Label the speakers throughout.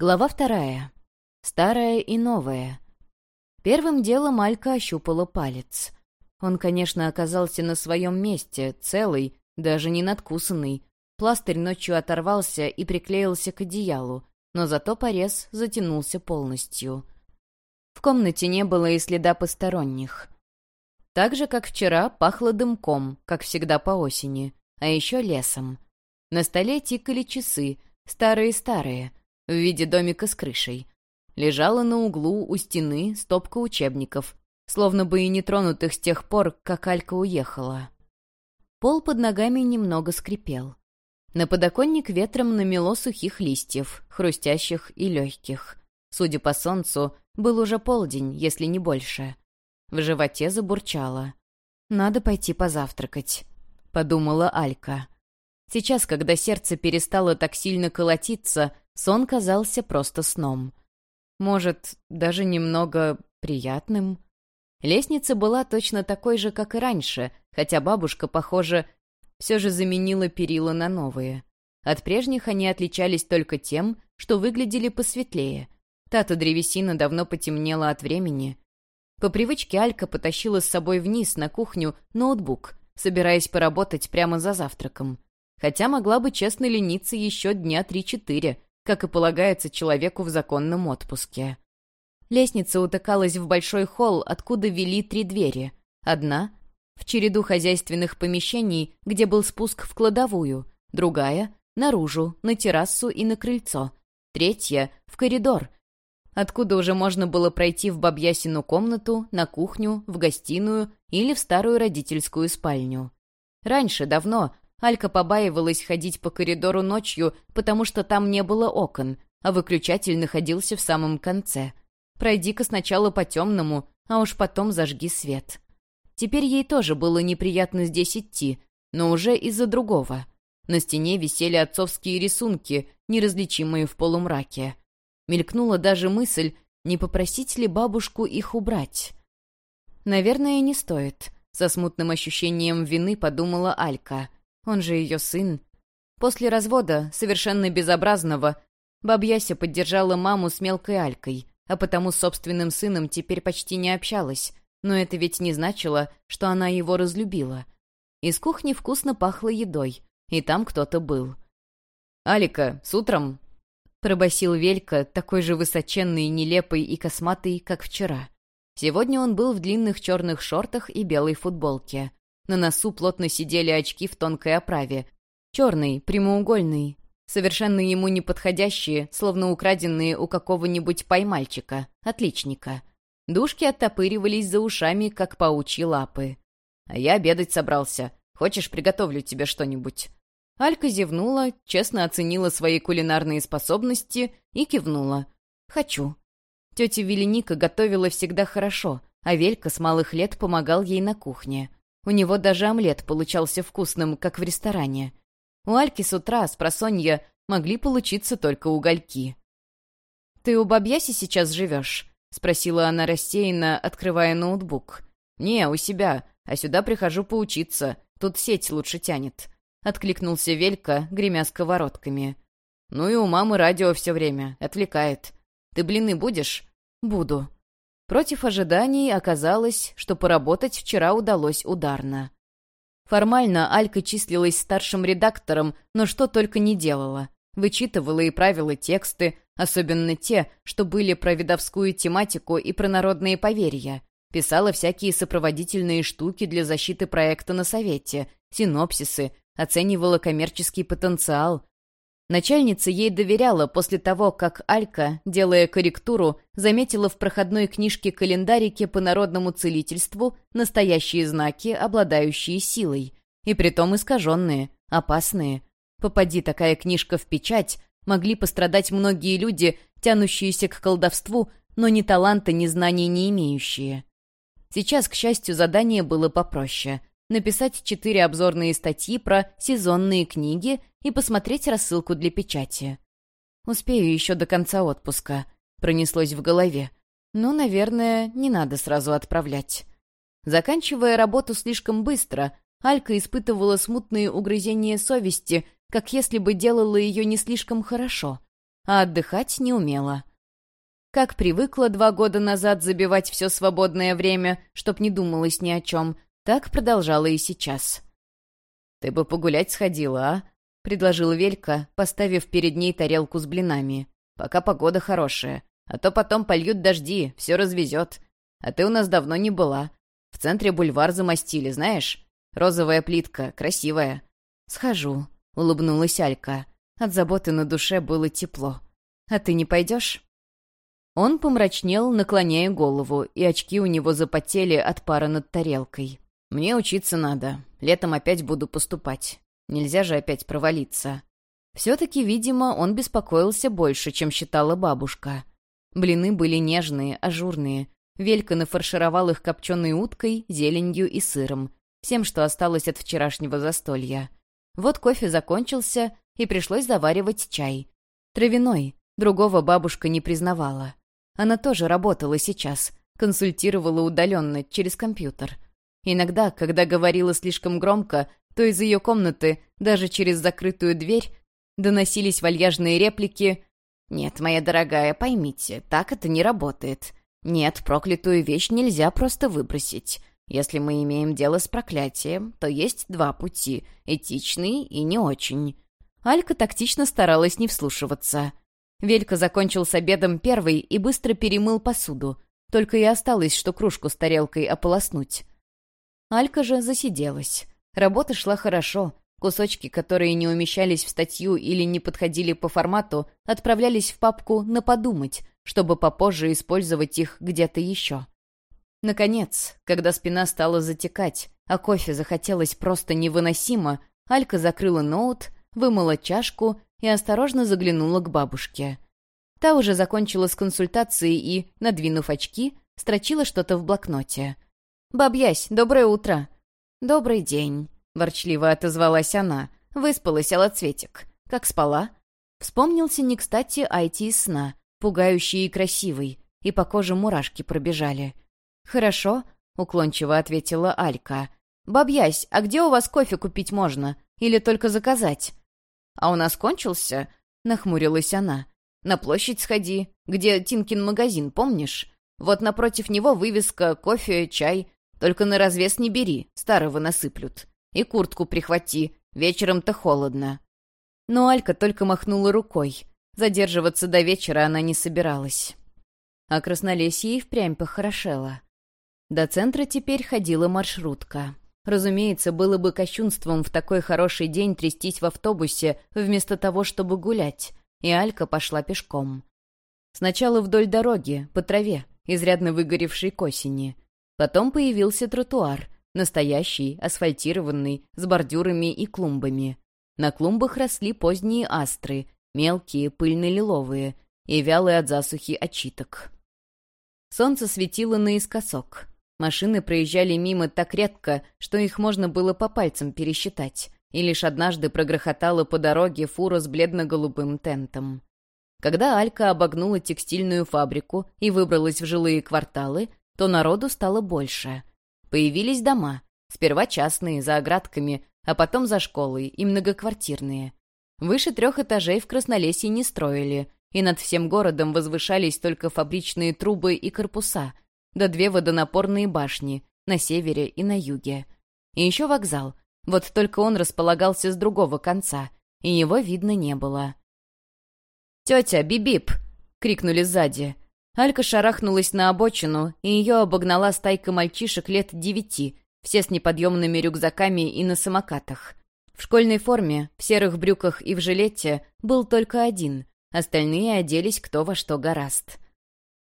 Speaker 1: Глава вторая. Старая и новая. Первым делом Алька ощупала палец. Он, конечно, оказался на своем месте, целый, даже не надкусанный. Пластырь ночью оторвался и приклеился к одеялу, но зато порез затянулся полностью. В комнате не было и следа посторонних. Так же, как вчера, пахло дымком, как всегда по осени, а еще лесом. На столе тикали часы, старые-старые — в виде домика с крышей. Лежала на углу у стены стопка учебников, словно бы и не тронутых с тех пор, как Алька уехала. Пол под ногами немного скрипел. На подоконник ветром намело сухих листьев, хрустящих и легких. Судя по солнцу, был уже полдень, если не больше. В животе забурчало. «Надо пойти позавтракать», — подумала Алька. Сейчас, когда сердце перестало так сильно колотиться, сон казался просто сном. Может, даже немного приятным? Лестница была точно такой же, как и раньше, хотя бабушка, похоже, все же заменила перила на новые. От прежних они отличались только тем, что выглядели посветлее. Та-то древесина давно потемнела от времени. По привычке Алька потащила с собой вниз на кухню ноутбук, собираясь поработать прямо за завтраком хотя могла бы честно лениться еще дня три-четыре, как и полагается человеку в законном отпуске. Лестница утыкалась в большой холл, откуда вели три двери. Одна — в череду хозяйственных помещений, где был спуск в кладовую, другая — наружу, на террасу и на крыльцо, третья — в коридор, откуда уже можно было пройти в Бабьясину комнату, на кухню, в гостиную или в старую родительскую спальню. Раньше, давно, Алька побаивалась ходить по коридору ночью, потому что там не было окон, а выключатель находился в самом конце. Пройди-ка сначала по темному, а уж потом зажги свет. Теперь ей тоже было неприятно здесь идти, но уже из-за другого. На стене висели отцовские рисунки, неразличимые в полумраке. Мелькнула даже мысль, не попросить ли бабушку их убрать. «Наверное, не стоит», — со смутным ощущением вины подумала Алька — он же ее сын. После развода, совершенно безобразного, бабьяся поддержала маму с мелкой Алькой, а потому с собственным сыном теперь почти не общалась. Но это ведь не значило, что она его разлюбила. Из кухни вкусно пахло едой, и там кто-то был. «Алика, с утром!» — пробасил Велька, такой же высоченный, нелепый и косматый, как вчера. Сегодня он был в длинных черных шортах и белой футболке. На носу плотно сидели очки в тонкой оправе. Черный, прямоугольный, совершенно ему не подходящие, словно украденные у какого-нибудь поймальчика, отличника. Душки оттопыривались за ушами, как паучьи лапы. «А я обедать собрался. Хочешь, приготовлю тебе что-нибудь?» Алька зевнула, честно оценила свои кулинарные способности и кивнула. «Хочу». Тетя Веленика готовила всегда хорошо, а Велька с малых лет помогал ей на кухне. У него даже омлет получался вкусным, как в ресторане. У Альки с утра, с просонья, могли получиться только угольки. «Ты у бабьяси сейчас живешь?» — спросила она рассеянно, открывая ноутбук. «Не, у себя, а сюда прихожу поучиться. Тут сеть лучше тянет», — откликнулся Велька, гремя сковородками. «Ну и у мамы радио все время, отвлекает. Ты блины будешь?» «Буду», Против ожиданий оказалось, что поработать вчера удалось ударно. Формально Алька числилась старшим редактором, но что только не делала. Вычитывала и правила тексты, особенно те, что были про видовскую тематику и про народные поверья. Писала всякие сопроводительные штуки для защиты проекта на совете, синопсисы, оценивала коммерческий потенциал, Начальница ей доверяла после того, как Алька, делая корректуру, заметила в проходной книжке календарике по народному целительству настоящие знаки, обладающие силой. И притом искаженные, опасные. Попади такая книжка в печать, могли пострадать многие люди, тянущиеся к колдовству, но ни таланта, ни знаний не имеющие. Сейчас, к счастью, задание было попроще написать четыре обзорные статьи про сезонные книги и посмотреть рассылку для печати. «Успею еще до конца отпуска», — пронеслось в голове. «Ну, наверное, не надо сразу отправлять». Заканчивая работу слишком быстро, Алька испытывала смутные угрызения совести, как если бы делала ее не слишком хорошо. а отдыхать не умела. Как привыкла два года назад забивать все свободное время, чтоб не думалось ни о чем, так продолжала и сейчас. «Ты бы погулять сходила, а?» — предложил Велька, поставив перед ней тарелку с блинами. «Пока погода хорошая. А то потом польют дожди, все развезет. А ты у нас давно не была. В центре бульвар замостили, знаешь? Розовая плитка, красивая». «Схожу», — улыбнулась Алька. От заботы на душе было тепло. «А ты не пойдешь?» Он помрачнел, наклоняя голову, и очки у него запотели от пара над тарелкой. «Мне учиться надо. Летом опять буду поступать. Нельзя же опять провалиться». Все-таки, видимо, он беспокоился больше, чем считала бабушка. Блины были нежные, ажурные. Велька нафаршировал их копченой уткой, зеленью и сыром. Всем, что осталось от вчерашнего застолья. Вот кофе закончился, и пришлось заваривать чай. Травяной, другого бабушка не признавала. Она тоже работала сейчас, консультировала удаленно, через компьютер. Иногда, когда говорила слишком громко, то из ее комнаты, даже через закрытую дверь, доносились вальяжные реплики «Нет, моя дорогая, поймите, так это не работает. Нет, проклятую вещь нельзя просто выбросить. Если мы имеем дело с проклятием, то есть два пути — этичный и не очень». Алька тактично старалась не вслушиваться. Велька закончил с обедом первый и быстро перемыл посуду. Только и осталось, что кружку с тарелкой ополоснуть. Алька же засиделась. Работа шла хорошо. Кусочки, которые не умещались в статью или не подходили по формату, отправлялись в папку на подумать, чтобы попозже использовать их где-то еще. Наконец, когда спина стала затекать, а кофе захотелось просто невыносимо, Алька закрыла ноут, вымыла чашку и осторожно заглянула к бабушке. Та уже закончила с консультацией и, надвинув очки, строчила что-то в блокноте. «Бабьясь, доброе утро!» «Добрый день», — ворчливо отозвалась она. Выспалась, Алоцветик. Как спала? Вспомнился не кстати Айти из сна, пугающий и красивый, и по коже мурашки пробежали. «Хорошо», — уклончиво ответила Алька. «Бабьясь, а где у вас кофе купить можно? Или только заказать?» «А у нас кончился?» — нахмурилась она. «На площадь сходи, где Тинкин магазин, помнишь? Вот напротив него вывеска «Кофе, чай». Только на развес не бери, старого насыплют. И куртку прихвати, вечером-то холодно». Но Алька только махнула рукой. Задерживаться до вечера она не собиралась. А Краснолесье и впрямь похорошело. До центра теперь ходила маршрутка. Разумеется, было бы кощунством в такой хороший день трястись в автобусе вместо того, чтобы гулять, и Алька пошла пешком. Сначала вдоль дороги, по траве, изрядно выгоревшей к осени. Потом появился тротуар, настоящий, асфальтированный, с бордюрами и клумбами. На клумбах росли поздние астры, мелкие, пыльно-лиловые и вялые от засухи очиток. Солнце светило наискосок. Машины проезжали мимо так редко, что их можно было по пальцам пересчитать, и лишь однажды прогрохотала по дороге фура с бледно-голубым тентом. Когда Алька обогнула текстильную фабрику и выбралась в жилые кварталы, то народу стало больше. Появились дома, сперва частные, за оградками, а потом за школой и многоквартирные. Выше трех этажей в Краснолесье не строили, и над всем городом возвышались только фабричные трубы и корпуса — да две водонапорные башни на севере и на юге. И еще вокзал, вот только он располагался с другого конца, и его видно не было. «Тетя, бибип!» — крикнули сзади. Алька шарахнулась на обочину, и ее обогнала стайка мальчишек лет девяти, все с неподъемными рюкзаками и на самокатах. В школьной форме, в серых брюках и в жилете был только один, остальные оделись кто во что гораст.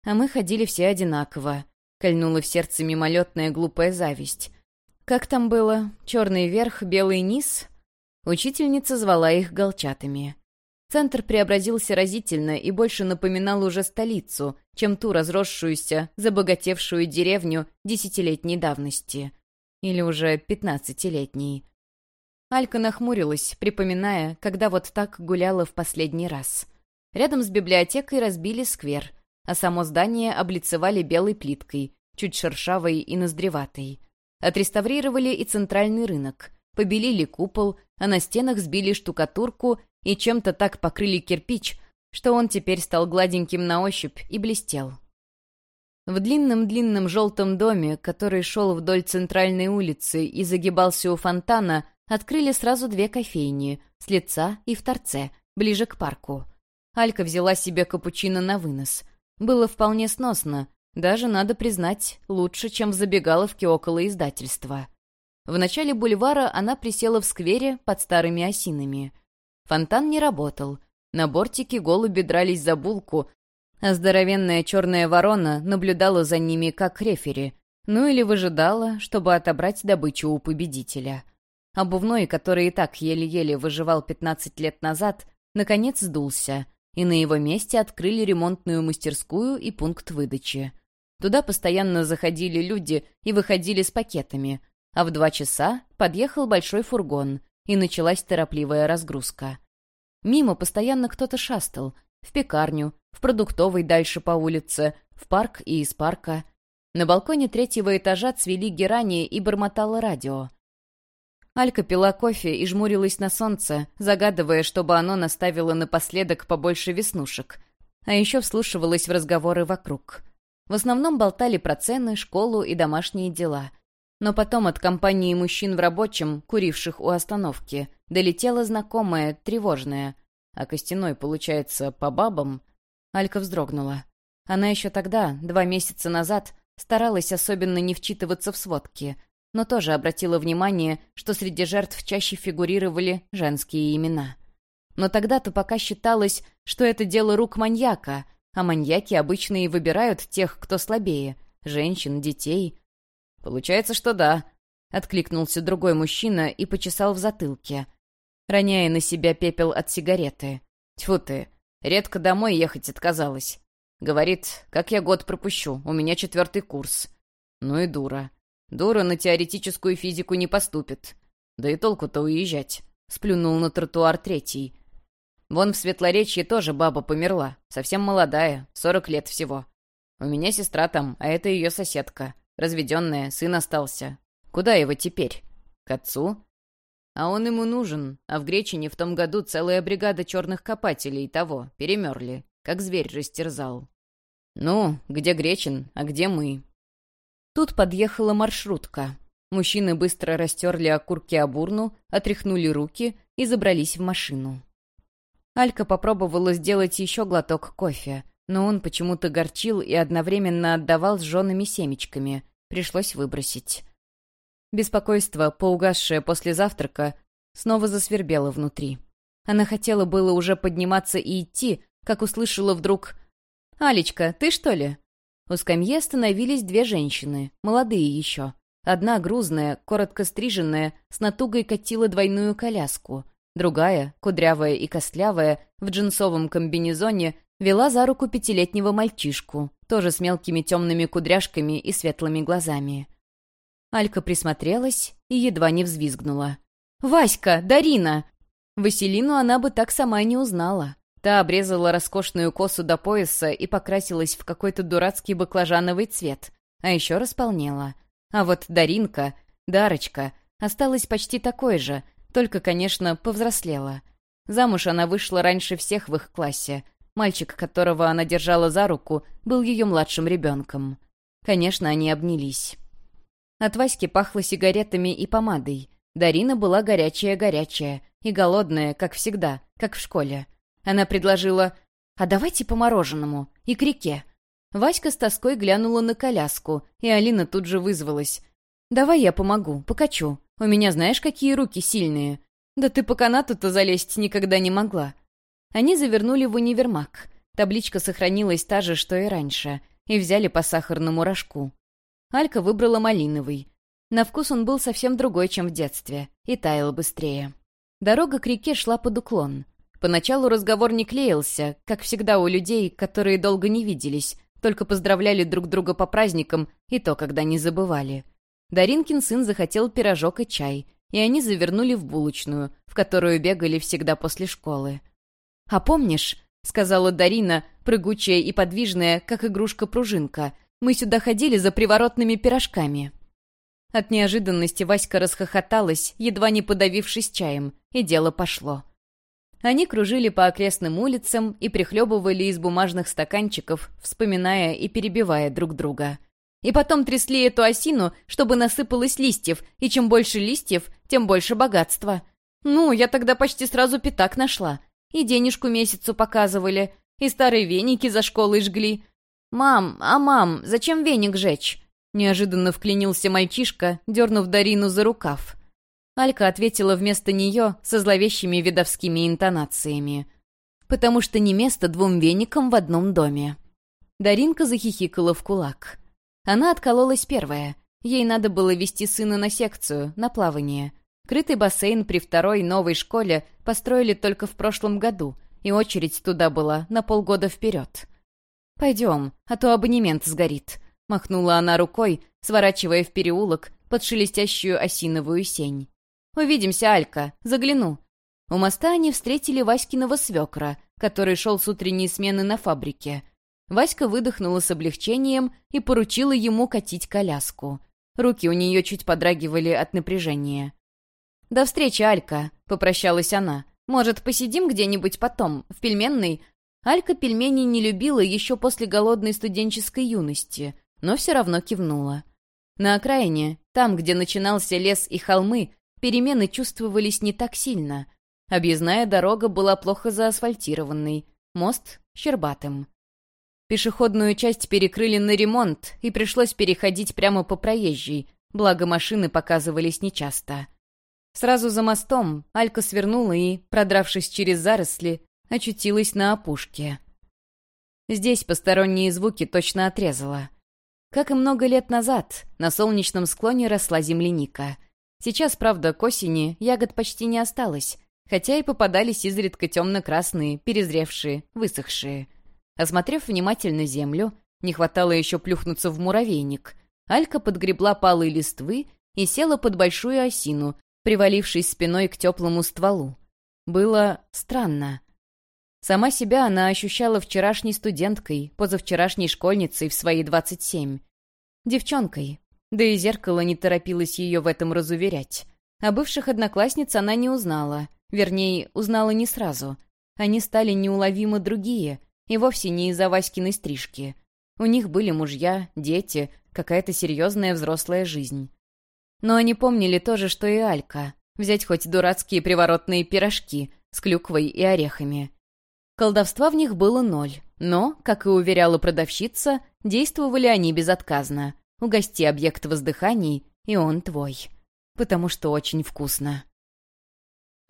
Speaker 1: А мы ходили все одинаково, Кольнула в сердце мимолетная глупая зависть. Как там было? Черный верх, белый низ? Учительница звала их голчатами. Центр преобразился разительно и больше напоминал уже столицу, чем ту разросшуюся, забогатевшую деревню десятилетней давности. Или уже пятнадцатилетней. Алька нахмурилась, припоминая, когда вот так гуляла в последний раз. Рядом с библиотекой разбили сквер — а само здание облицевали белой плиткой, чуть шершавой и ноздреватой. Отреставрировали и центральный рынок, побелили купол, а на стенах сбили штукатурку и чем-то так покрыли кирпич, что он теперь стал гладеньким на ощупь и блестел. В длинном-длинном желтом доме, который шел вдоль центральной улицы и загибался у фонтана, открыли сразу две кофейни — с лица и в торце, ближе к парку. Алька взяла себе капучино на вынос. Было вполне сносно, даже, надо признать, лучше, чем в забегаловке около издательства. В начале бульвара она присела в сквере под старыми осинами. Фонтан не работал. На бортике голуби дрались за булку, а здоровенная черная ворона наблюдала за ними как рефери, ну или выжидала, чтобы отобрать добычу у победителя. Обувной, который и так еле-еле выживал 15 лет назад, наконец сдулся, и на его месте открыли ремонтную мастерскую и пункт выдачи. Туда постоянно заходили люди и выходили с пакетами, а в два часа подъехал большой фургон, и началась торопливая разгрузка. Мимо постоянно кто-то шастал, в пекарню, в продуктовый дальше по улице, в парк и из парка. На балконе третьего этажа цвели герани и бормотало радио. Алька пила кофе и жмурилась на солнце, загадывая, чтобы оно наставило напоследок побольше веснушек. А еще вслушивалась в разговоры вокруг. В основном болтали про цены, школу и домашние дела. Но потом от компании мужчин в рабочем, куривших у остановки, долетела знакомая, тревожная. А Костяной, получается, по бабам? Алька вздрогнула. Она еще тогда, два месяца назад, старалась особенно не вчитываться в сводки, но тоже обратила внимание, что среди жертв чаще фигурировали женские имена. Но тогда-то пока считалось, что это дело рук маньяка, а маньяки обычно и выбирают тех, кто слабее — женщин, детей. «Получается, что да», — откликнулся другой мужчина и почесал в затылке — роняя на себя пепел от сигареты. Тьфу ты, редко домой ехать отказалась. Говорит, как я год пропущу, у меня четвертый курс. Ну и дура. Дура на теоретическую физику не поступит. Да и толку-то уезжать. Сплюнул на тротуар третий. Вон в Светлоречье тоже баба померла. Совсем молодая, сорок лет всего. У меня сестра там, а это ее соседка. Разведенная, сын остался. Куда его теперь? К отцу? А он ему нужен, а в Гречине в том году целая бригада черных копателей того, перемерли, как зверь растерзал. Ну, где Гречин, а где мы? Тут подъехала маршрутка. Мужчины быстро растерли окурки об урну, отряхнули руки и забрались в машину. Алька попробовала сделать еще глоток кофе, но он почему-то горчил и одновременно отдавал с жжеными семечками. Пришлось выбросить. Беспокойство, поугасшее после завтрака, снова засвербело внутри. Она хотела было уже подниматься и идти, как услышала вдруг «Алечка, ты что ли?» У скамьи остановились две женщины, молодые еще. Одна грузная, коротко стриженная, с натугой катила двойную коляску. Другая, кудрявая и костлявая, в джинсовом комбинезоне, вела за руку пятилетнего мальчишку, тоже с мелкими темными кудряшками и светлыми глазами. Алька присмотрелась и едва не взвизгнула. «Васька! Дарина!» Василину она бы так сама и не узнала. Та обрезала роскошную косу до пояса и покрасилась в какой-то дурацкий баклажановый цвет, а еще располнела. А вот Даринка, Дарочка, осталась почти такой же, только, конечно, повзрослела. Замуж она вышла раньше всех в их классе. Мальчик, которого она держала за руку, был ее младшим ребенком. Конечно, они обнялись. От Васьки пахло сигаретами и помадой. Дарина была горячая-горячая и голодная, как всегда, как в школе. Она предложила «А давайте по мороженому и к реке». Васька с тоской глянула на коляску, и Алина тут же вызвалась. «Давай я помогу, покачу. У меня знаешь, какие руки сильные. Да ты по канату-то залезть никогда не могла». Они завернули в универмаг. Табличка сохранилась та же, что и раньше, и взяли по сахарному рожку. Алька выбрала малиновый. На вкус он был совсем другой, чем в детстве, и таял быстрее. Дорога к реке шла под уклон. Поначалу разговор не клеился, как всегда у людей, которые долго не виделись, только поздравляли друг друга по праздникам, и то, когда не забывали. Даринкин сын захотел пирожок и чай, и они завернули в булочную, в которую бегали всегда после школы. «А помнишь?» — сказала Дарина, прыгучая и подвижная, как игрушка-пружинка, мы сюда ходили за приворотными пирожками». От неожиданности Васька расхохоталась, едва не подавившись чаем, и дело пошло. Они кружили по окрестным улицам и прихлебывали из бумажных стаканчиков, вспоминая и перебивая друг друга. И потом трясли эту осину, чтобы насыпалось листьев, и чем больше листьев, тем больше богатства. Ну, я тогда почти сразу пятак нашла. И денежку месяцу показывали, и старые веники за школой жгли. «Мам, а мам, зачем веник жечь?» Неожиданно вклинился мальчишка, дернув Дарину за рукав. Алька ответила вместо нее со зловещими видовскими интонациями. «Потому что не место двум веникам в одном доме». Даринка захихикала в кулак. Она откололась первая. Ей надо было вести сына на секцию, на плавание. Крытый бассейн при второй новой школе построили только в прошлом году, и очередь туда была на полгода вперед. «Пойдем, а то абонемент сгорит», — махнула она рукой, сворачивая в переулок под шелестящую осиновую сень. «Увидимся, Алька, загляну». У моста они встретили Васькиного свекра, который шел с утренней смены на фабрике. Васька выдохнула с облегчением и поручила ему катить коляску. Руки у нее чуть подрагивали от напряжения. «До встречи, Алька», — попрощалась она. «Может, посидим где-нибудь потом, в пельменной?» Алька пельмени не любила еще после голодной студенческой юности, но все равно кивнула. На окраине, там, где начинался лес и холмы, перемены чувствовались не так сильно. Объездная дорога была плохо заасфальтированной, мост — щербатым. Пешеходную часть перекрыли на ремонт, и пришлось переходить прямо по проезжей, благо машины показывались нечасто. Сразу за мостом Алька свернула и, продравшись через заросли, очутилась на опушке. Здесь посторонние звуки точно отрезала. Как и много лет назад, на солнечном склоне росла земляника — Сейчас, правда, к осени ягод почти не осталось, хотя и попадались изредка темно-красные, перезревшие, высохшие. Осмотрев внимательно землю, не хватало еще плюхнуться в муравейник, Алька подгребла палые листвы и села под большую осину, привалившись спиной к теплому стволу. Было странно. Сама себя она ощущала вчерашней студенткой, позавчерашней школьницей в свои двадцать семь. Девчонкой, да и зеркало не торопилось ее в этом разуверять. А бывших одноклассниц она не узнала. Вернее, узнала не сразу. Они стали неуловимо другие, и вовсе не из-за Васькиной стрижки. У них были мужья, дети, какая-то серьезная взрослая жизнь. Но они помнили то же, что и Алька. Взять хоть дурацкие приворотные пирожки с клюквой и орехами. Колдовства в них было ноль, но, как и уверяла продавщица, действовали они безотказно. Угости объект воздыханий, и он твой. Потому что очень вкусно.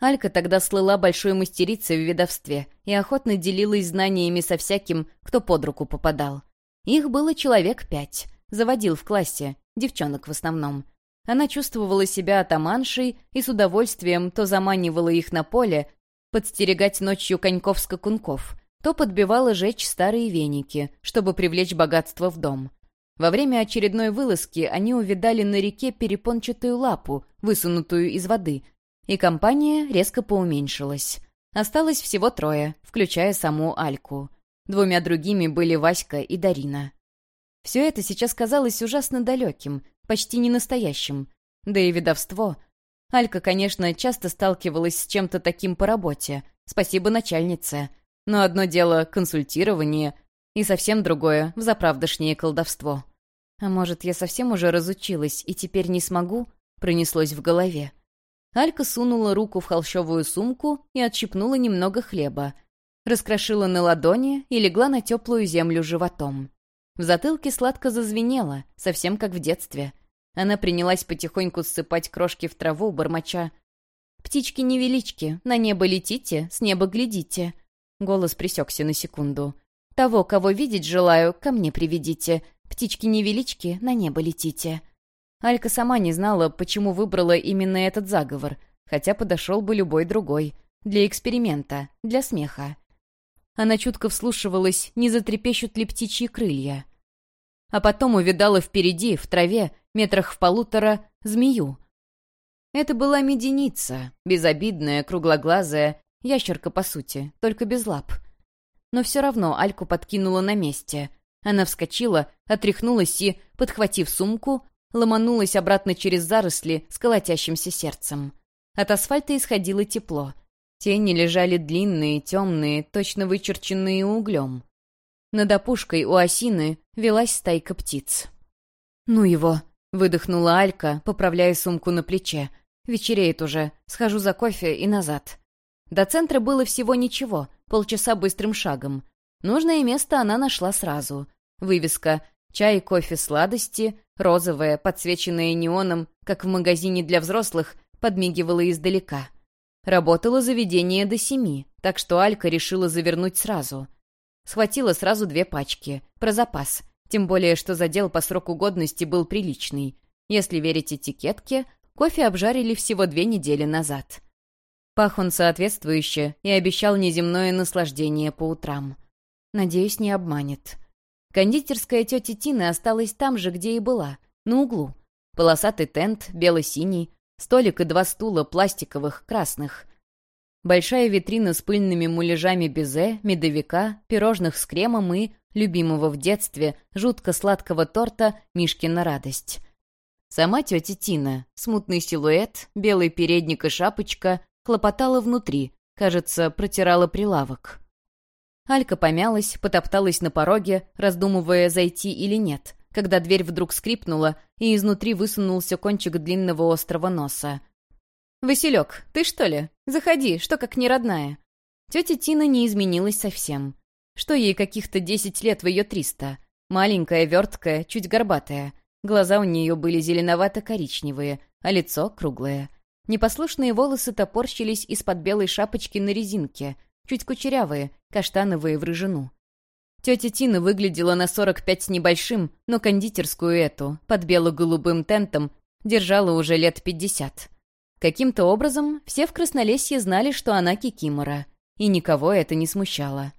Speaker 1: Алька тогда слыла большой мастерицей в ведовстве и охотно делилась знаниями со всяким, кто под руку попадал. Их было человек пять. Заводил в классе, девчонок в основном. Она чувствовала себя атаманшей и с удовольствием то заманивала их на поле, подстерегать ночью коньков-скакунков, то подбивала жечь старые веники, чтобы привлечь богатство в дом. Во время очередной вылазки они увидали на реке перепончатую лапу, высунутую из воды, и компания резко поуменьшилась. Осталось всего трое, включая саму Альку. Двумя другими были Васька и Дарина. Все это сейчас казалось ужасно далеким, почти не настоящим. Да и видовство. Алька, конечно, часто сталкивалась с чем-то таким по работе. Спасибо начальнице. Но одно дело — консультирование, и совсем другое — взаправдошнее колдовство. «А может, я совсем уже разучилась и теперь не смогу?» — пронеслось в голове. Алька сунула руку в холщовую сумку и отщипнула немного хлеба. Раскрошила на ладони и легла на теплую землю животом. В затылке сладко зазвенело, совсем как в детстве. Она принялась потихоньку ссыпать крошки в траву, бормоча. «Птички-невелички, на небо летите, с неба глядите». Голос присекся на секунду. «Того, кого видеть желаю, ко мне приведите. Птички-невелички, на небо летите». Алька сама не знала, почему выбрала именно этот заговор, хотя подошел бы любой другой. Для эксперимента, для смеха. Она чутко вслушивалась, не затрепещут ли птичьи крылья. А потом увидала впереди, в траве, метрах в полутора, змею. Это была меденица, безобидная, круглоглазая, ящерка, по сути, только без лап. Но все равно Альку подкинула на месте — она вскочила, отряхнулась и, подхватив сумку, ломанулась обратно через заросли с колотящимся сердцем. От асфальта исходило тепло. Тени лежали длинные, темные, точно вычерченные углем. Над опушкой у осины велась стайка птиц. «Ну его!» — выдохнула Алька, поправляя сумку на плече. «Вечереет уже. Схожу за кофе и назад». До центра было всего ничего, полчаса быстрым шагом. Нужное место она нашла сразу. Вывеска «Чай, кофе, сладости», розовая, подсвеченная неоном, как в магазине для взрослых, подмигивала издалека. Работало заведение до семи, так что Алька решила завернуть сразу. Схватила сразу две пачки, про запас, тем более, что задел по сроку годности был приличный. Если верить этикетке, кофе обжарили всего две недели назад. Пах он соответствующе и обещал неземное наслаждение по утрам. Надеюсь, не обманет. Кондитерская тети Тины осталась там же, где и была, на углу. Полосатый тент, бело-синий, столик и два стула пластиковых, красных. Большая витрина с пыльными муляжами безе, медовика, пирожных с кремом и, любимого в детстве, жутко сладкого торта «Мишкина радость». Сама тетя Тина, смутный силуэт, белый передник и шапочка, хлопотала внутри, кажется, протирала прилавок. Алька помялась, потопталась на пороге, раздумывая, зайти или нет, когда дверь вдруг скрипнула, и изнутри высунулся кончик длинного острого носа. «Василек, ты что ли? Заходи, что как не родная». Тетя Тина не изменилась совсем. Что ей каких-то десять лет в ее триста. Маленькая, верткая, чуть горбатая. Глаза у нее были зеленовато-коричневые, а лицо круглое. Непослушные волосы топорщились из-под белой шапочки на резинке — чуть кучерявые, каштановые в рыжину. Тетя Тина выглядела на 45 с небольшим, но кондитерскую эту, под бело-голубым тентом, держала уже лет 50. Каким-то образом все в Краснолесье знали, что она кикимора, и никого это не смущало.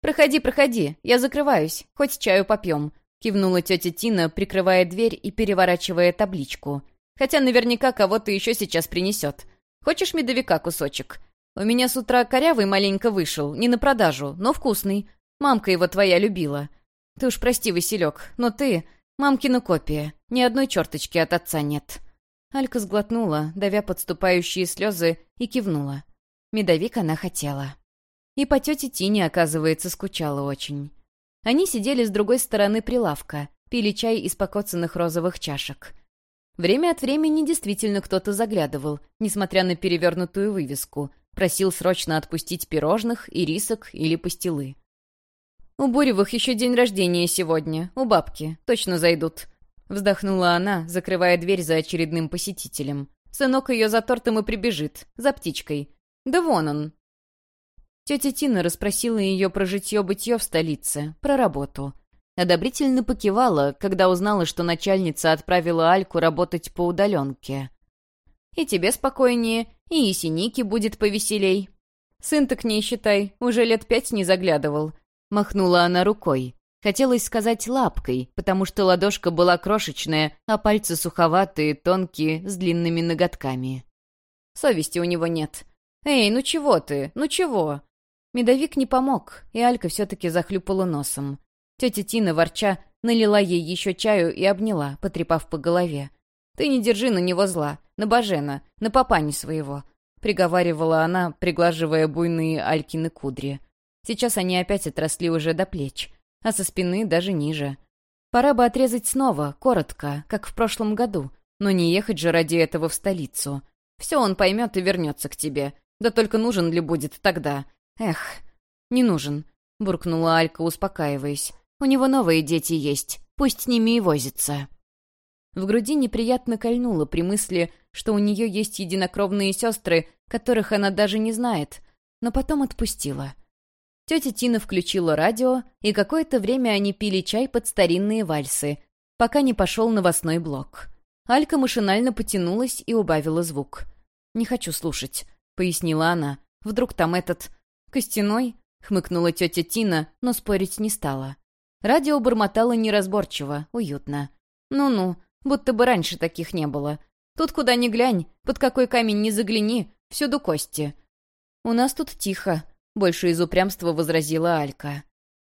Speaker 1: «Проходи, проходи, я закрываюсь, хоть чаю попьем», — кивнула тетя Тина, прикрывая дверь и переворачивая табличку. «Хотя наверняка кого-то еще сейчас принесет. Хочешь медовика кусочек? У меня с утра корявый маленько вышел, не на продажу, но вкусный. Мамка его твоя любила. Ты уж прости, Василек, но ты — мамкина копия. Ни одной черточки от отца нет». Алька сглотнула, давя подступающие слезы, и кивнула. Медовик она хотела. И по тете Тине, оказывается, скучала очень. Они сидели с другой стороны прилавка, пили чай из покоцанных розовых чашек. Время от времени действительно кто-то заглядывал, несмотря на перевернутую вывеску, Просил срочно отпустить пирожных, ирисок или пастилы. «У Буревых еще день рождения сегодня, у бабки, точно зайдут», — вздохнула она, закрывая дверь за очередным посетителем. «Сынок ее за тортом и прибежит, за птичкой. Да вон он». Тетя Тина расспросила ее про житье-бытье в столице, про работу. Одобрительно покивала, когда узнала, что начальница отправила Альку работать по удаленке. И тебе спокойнее, и Есеники будет повеселей. Сын-то к ней, считай, уже лет пять не заглядывал. Махнула она рукой. Хотелось сказать лапкой, потому что ладошка была крошечная, а пальцы суховатые, тонкие, с длинными ноготками. Совести у него нет. «Эй, ну чего ты? Ну чего?» Медовик не помог, и Алька все-таки захлюпала носом. Тетя Тина, ворча, налила ей еще чаю и обняла, потрепав по голове. «Ты не держи на него зла на Бажена, на папани своего», — приговаривала она, приглаживая буйные Алькины кудри. Сейчас они опять отросли уже до плеч, а со спины даже ниже. Пора бы отрезать снова, коротко, как в прошлом году, но не ехать же ради этого в столицу. Все он поймет и вернется к тебе. Да только нужен ли будет тогда? Эх, не нужен, — буркнула Алька, успокаиваясь. У него новые дети есть, пусть с ними и возится. В груди неприятно кольнуло при мысли, что у нее есть единокровные сестры, которых она даже не знает, но потом отпустила. Тетя Тина включила радио, и какое-то время они пили чай под старинные вальсы, пока не пошел новостной блок. Алька машинально потянулась и убавила звук. «Не хочу слушать», — пояснила она. «Вдруг там этот... костяной?» — хмыкнула тетя Тина, но спорить не стала. Радио бормотало неразборчиво, уютно. «Ну-ну, Будто бы раньше таких не было. Тут куда ни глянь, под какой камень не загляни, всюду кости. «У нас тут тихо», — больше из упрямства возразила Алька.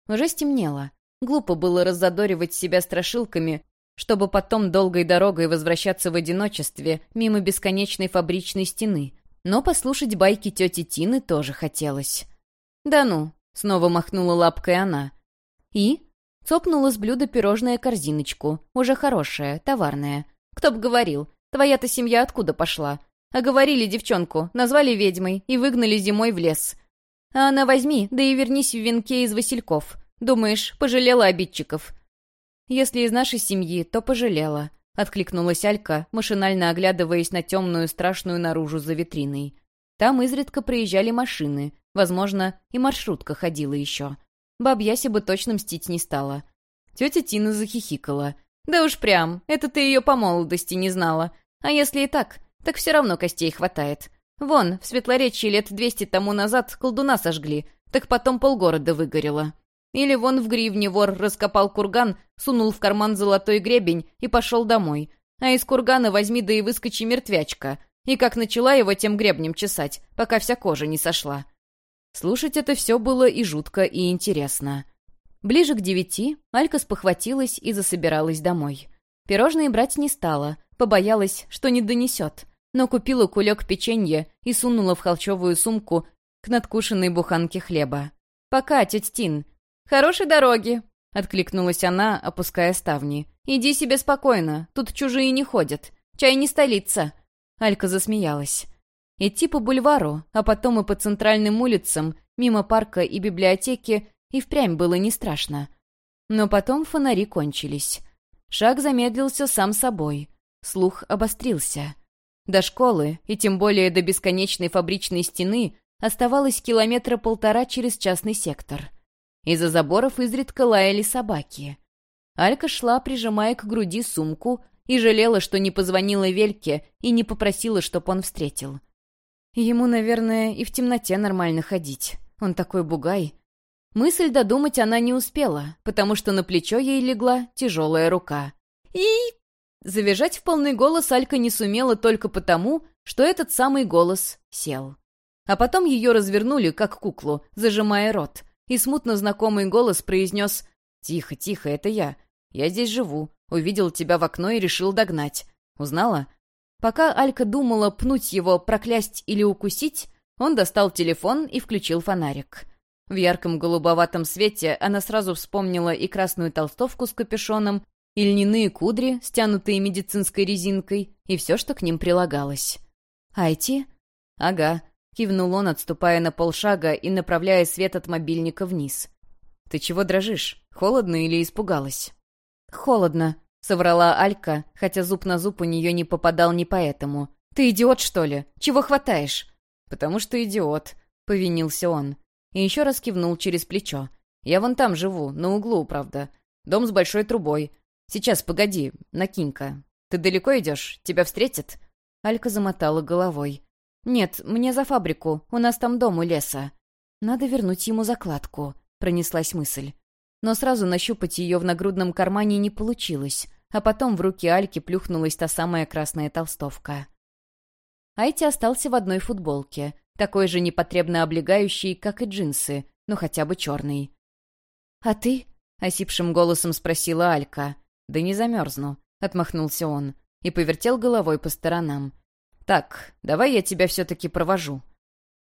Speaker 1: Уже стемнело. Глупо было раззадоривать себя страшилками, чтобы потом долгой дорогой возвращаться в одиночестве мимо бесконечной фабричной стены, Но послушать байки тети Тины тоже хотелось. «Да ну!» — снова махнула лапкой она. «И?» — цопнула с блюда пирожное корзиночку, уже хорошая, товарная. «Кто б говорил, твоя-то семья откуда пошла? А говорили девчонку, назвали ведьмой и выгнали зимой в лес. А она возьми, да и вернись в венке из васильков. Думаешь, пожалела обидчиков?» «Если из нашей семьи, то пожалела», — откликнулась Алька, машинально оглядываясь на темную страшную наружу за витриной. Там изредка проезжали машины, возможно, и маршрутка ходила еще. Бабьяся бы точно мстить не стала. Тетя Тина захихикала. «Да уж прям, это ты ее по молодости не знала. А если и так, так все равно костей хватает. Вон, в Светлоречии лет двести тому назад колдуна сожгли, так потом полгорода выгорело. Или вон в гривне вор раскопал курган, сунул в карман золотой гребень и пошел домой. А из кургана возьми да и выскочи мертвячка. И как начала его тем гребнем чесать, пока вся кожа не сошла. Слушать это все было и жутко, и интересно. Ближе к девяти Алька спохватилась и засобиралась домой. Пирожные брать не стала, побоялась, что не донесет, но купила кулек печенья и сунула в холчевую сумку к надкушенной буханке хлеба. «Пока, тетя Тин», «Хорошей дороги!» — откликнулась она, опуская ставни. «Иди себе спокойно, тут чужие не ходят. Чай не столица!» Алька засмеялась. Идти по бульвару, а потом и по центральным улицам, мимо парка и библиотеки, и впрямь было не страшно. Но потом фонари кончились. Шаг замедлился сам собой. Слух обострился. До школы, и тем более до бесконечной фабричной стены, оставалось километра полтора через частный сектор. Из-за заборов изредка лаяли собаки. Алька шла, прижимая к груди сумку, и жалела, что не позвонила Вельке и не попросила, чтоб он встретил. Ему, наверное, и в темноте нормально ходить. Он такой бугай. Мысль додумать она не успела, потому что на плечо ей легла тяжелая рука. И... Завизжать в полный голос Алька не сумела только потому, что этот самый голос сел. А потом ее развернули, как куклу, зажимая рот, и смутно знакомый голос произнес «Тихо, тихо, это я. Я здесь живу. Увидел тебя в окно и решил догнать. Узнала?» Пока Алька думала пнуть его, проклясть или укусить, он достал телефон и включил фонарик. В ярком голубоватом свете она сразу вспомнила и красную толстовку с капюшоном, и льняные кудри, стянутые медицинской резинкой, и все, что к ним прилагалось. «Айти?» «Ага. Кивнул он, отступая на полшага и направляя свет от мобильника вниз. «Ты чего дрожишь? Холодно или испугалась?» «Холодно», — соврала Алька, хотя зуб на зуб у нее не попадал ни поэтому. «Ты идиот, что ли? Чего хватаешь?» «Потому что идиот», — повинился он. И еще раз кивнул через плечо. «Я вон там живу, на углу, правда. Дом с большой трубой. Сейчас, погоди, накинь-ка. Ты далеко идешь? Тебя встретят?» Алька замотала головой. «Нет, мне за фабрику. У нас там дом у леса». «Надо вернуть ему закладку», — пронеслась мысль. Но сразу нащупать ее в нагрудном кармане не получилось, а потом в руки Альки плюхнулась та самая красная толстовка. Айти остался в одной футболке, такой же непотребно облегающей, как и джинсы, но хотя бы черный. «А ты?» — осипшим голосом спросила Алька. «Да не замерзну», — отмахнулся он и повертел головой по сторонам. «Так, давай я тебя все-таки провожу.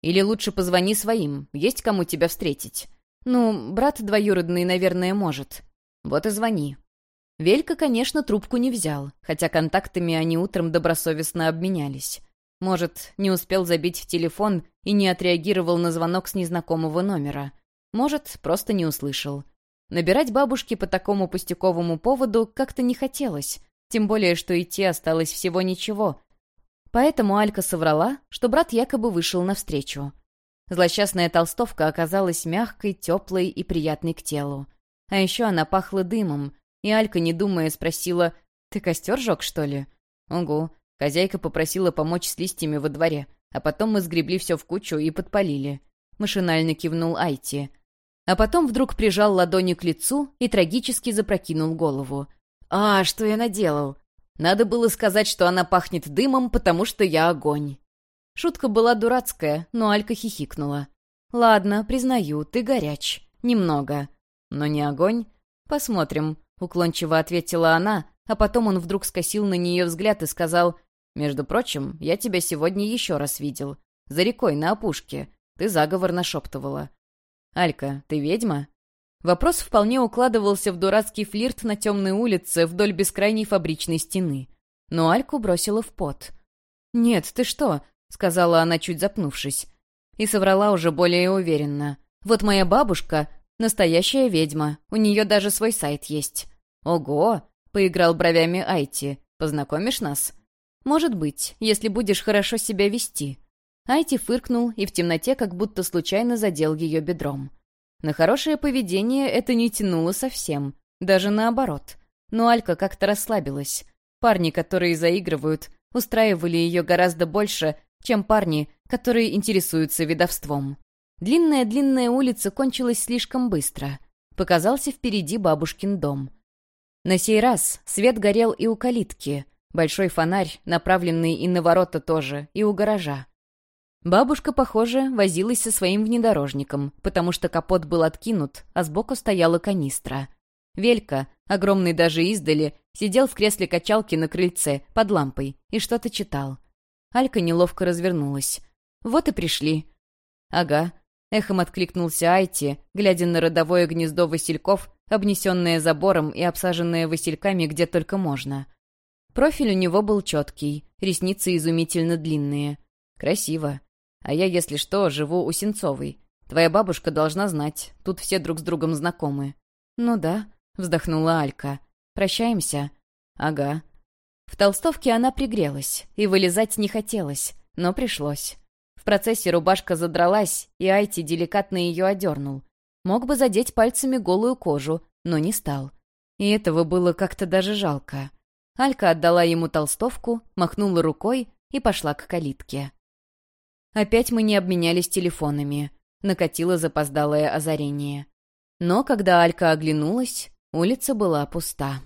Speaker 1: Или лучше позвони своим, есть кому тебя встретить. Ну, брат двоюродный, наверное, может. Вот и звони». Велька, конечно, трубку не взял, хотя контактами они утром добросовестно обменялись. Может, не успел забить в телефон и не отреагировал на звонок с незнакомого номера. Может, просто не услышал. Набирать бабушки по такому пустяковому поводу как-то не хотелось, тем более, что идти осталось всего ничего, Поэтому Алька соврала, что брат якобы вышел навстречу. Злосчастная толстовка оказалась мягкой, теплой и приятной к телу. А еще она пахла дымом, и Алька, не думая, спросила, «Ты костер жег, что ли?» «Угу». Хозяйка попросила помочь с листьями во дворе, а потом мы сгребли все в кучу и подпалили. Машинально кивнул Айти. А потом вдруг прижал ладонью к лицу и трагически запрокинул голову. «А, что я наделал? Надо было сказать, что она пахнет дымом, потому что я огонь. Шутка была дурацкая, но Алька хихикнула. «Ладно, признаю, ты горяч. Немного. Но не огонь? Посмотрим», — уклончиво ответила она, а потом он вдруг скосил на нее взгляд и сказал, «Между прочим, я тебя сегодня еще раз видел. За рекой, на опушке. Ты заговор нашептывала. Алька, ты ведьма?» Вопрос вполне укладывался в дурацкий флирт на темной улице вдоль бескрайней фабричной стены. Но Альку бросила в пот. «Нет, ты что?» — сказала она, чуть запнувшись. И соврала уже более уверенно. «Вот моя бабушка — настоящая ведьма. У нее даже свой сайт есть». «Ого!» — поиграл бровями Айти. «Познакомишь нас?» «Может быть, если будешь хорошо себя вести». Айти фыркнул и в темноте как будто случайно задел ее бедром. На хорошее поведение это не тянуло совсем, даже наоборот. Но Алька как-то расслабилась. Парни, которые заигрывают, устраивали ее гораздо больше, чем парни, которые интересуются ведовством. Длинная-длинная улица кончилась слишком быстро. Показался впереди бабушкин дом. На сей раз свет горел и у калитки, большой фонарь, направленный и на ворота тоже, и у гаража. Бабушка, похоже, возилась со своим внедорожником, потому что капот был откинут, а сбоку стояла канистра. Велька, огромный даже издали, сидел в кресле качалки на крыльце, под лампой, и что-то читал. Алька неловко развернулась. «Вот и пришли». «Ага», — эхом откликнулся Айти, глядя на родовое гнездо васильков, обнесенное забором и обсаженное васильками где только можно. Профиль у него был четкий, ресницы изумительно длинные. Красиво. А я, если что, живу у Сенцовой. Твоя бабушка должна знать, тут все друг с другом знакомы». «Ну да», — вздохнула Алька. «Прощаемся?» «Ага». В толстовке она пригрелась, и вылезать не хотелось, но пришлось. В процессе рубашка задралась, и Айти деликатно ее одернул. Мог бы задеть пальцами голую кожу, но не стал. И этого было как-то даже жалко. Алька отдала ему толстовку, махнула рукой и пошла к калитке. Опять мы не обменялись телефонами. Накатило запоздалое озарение. Но когда Алька оглянулась, улица была пуста.